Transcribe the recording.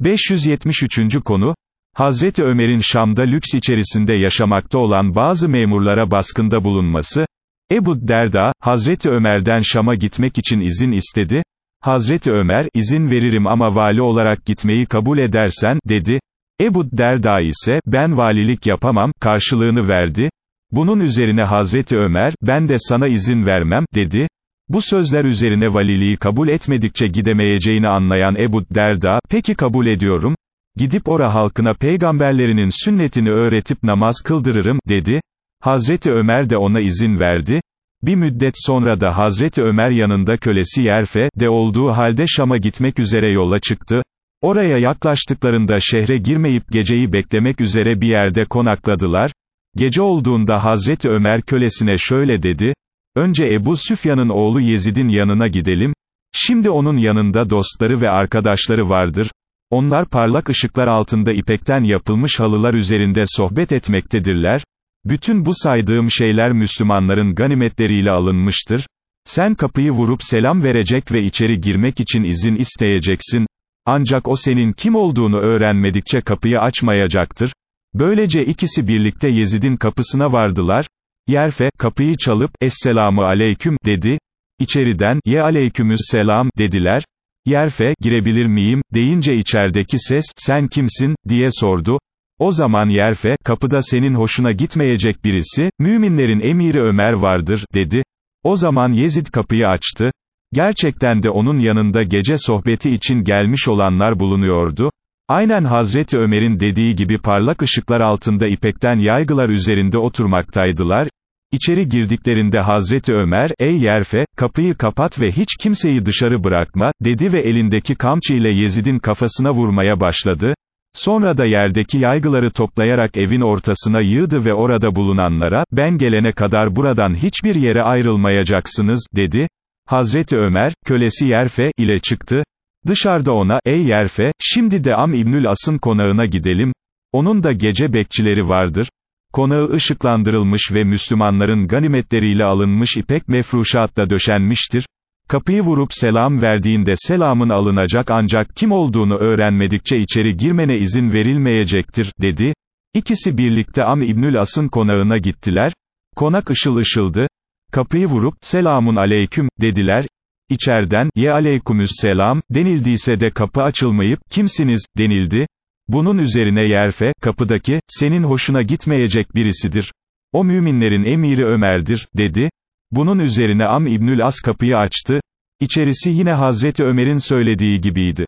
573. konu, Hazreti Ömer'in Şam'da lüks içerisinde yaşamakta olan bazı memurlara baskında bulunması, Ebu Derda, Hazreti Ömer'den Şam'a gitmek için izin istedi, Hazreti Ömer, izin veririm ama vali olarak gitmeyi kabul edersen, dedi, Ebu Derda ise, ben valilik yapamam, karşılığını verdi, bunun üzerine Hazreti Ömer, ben de sana izin vermem, dedi, bu sözler üzerine valiliği kabul etmedikçe gidemeyeceğini anlayan Ebu Derda, peki kabul ediyorum, gidip ora halkına peygamberlerinin sünnetini öğretip namaz kıldırırım, dedi, Hazreti Ömer de ona izin verdi, bir müddet sonra da Hazreti Ömer yanında kölesi Yerfe, de olduğu halde Şam'a gitmek üzere yola çıktı, oraya yaklaştıklarında şehre girmeyip geceyi beklemek üzere bir yerde konakladılar, gece olduğunda Hazreti Ömer kölesine şöyle dedi, önce Ebu Süfyan'ın oğlu Yezid'in yanına gidelim, şimdi onun yanında dostları ve arkadaşları vardır, onlar parlak ışıklar altında ipekten yapılmış halılar üzerinde sohbet etmektedirler, bütün bu saydığım şeyler Müslümanların ganimetleriyle alınmıştır, sen kapıyı vurup selam verecek ve içeri girmek için izin isteyeceksin, ancak o senin kim olduğunu öğrenmedikçe kapıyı açmayacaktır, böylece ikisi birlikte Yezid'in kapısına vardılar, Yerfe, kapıyı çalıp, Esselamu aleyküm, dedi, İçeriden, Ye aleykümüs selam, dediler, Yerfe, girebilir miyim, deyince içerideki ses, sen kimsin, diye sordu, o zaman Yerfe, kapıda senin hoşuna gitmeyecek birisi, müminlerin emiri Ömer vardır, dedi. O zaman Yezid kapıyı açtı. Gerçekten de onun yanında gece sohbeti için gelmiş olanlar bulunuyordu. Aynen Hazreti Ömer'in dediği gibi parlak ışıklar altında ipekten yaygılar üzerinde oturmaktaydılar. İçeri girdiklerinde Hazreti Ömer, ey Yerfe, kapıyı kapat ve hiç kimseyi dışarı bırakma, dedi ve elindeki kamçı ile Yezid'in kafasına vurmaya başladı. Sonra da yerdeki yaygıları toplayarak evin ortasına yığdı ve orada bulunanlara, ben gelene kadar buradan hiçbir yere ayrılmayacaksınız, dedi. Hazreti Ömer, kölesi Yerfe, ile çıktı. Dışarıda ona, ey Yerfe, şimdi de Am İbnül As'ın konağına gidelim. Onun da gece bekçileri vardır. Konağı ışıklandırılmış ve Müslümanların ganimetleriyle alınmış ipek mefruşatla döşenmiştir. Kapıyı vurup selam verdiğinde selamın alınacak ancak kim olduğunu öğrenmedikçe içeri girmene izin verilmeyecektir, dedi. İkisi birlikte Am İbnül As'ın konağına gittiler. Konak ışıl ışıldı. Kapıyı vurup, selamun aleyküm, dediler. İçerden, ye aleykümüs selam, denildiyse de kapı açılmayıp, kimsiniz, denildi. Bunun üzerine Yerfe, kapıdaki, senin hoşuna gitmeyecek birisidir. O müminlerin emiri Ömer'dir, dedi. Bunun üzerine Am İbnül As kapıyı açtı, İçerisi yine Hazreti Ömer'in söylediği gibiydi.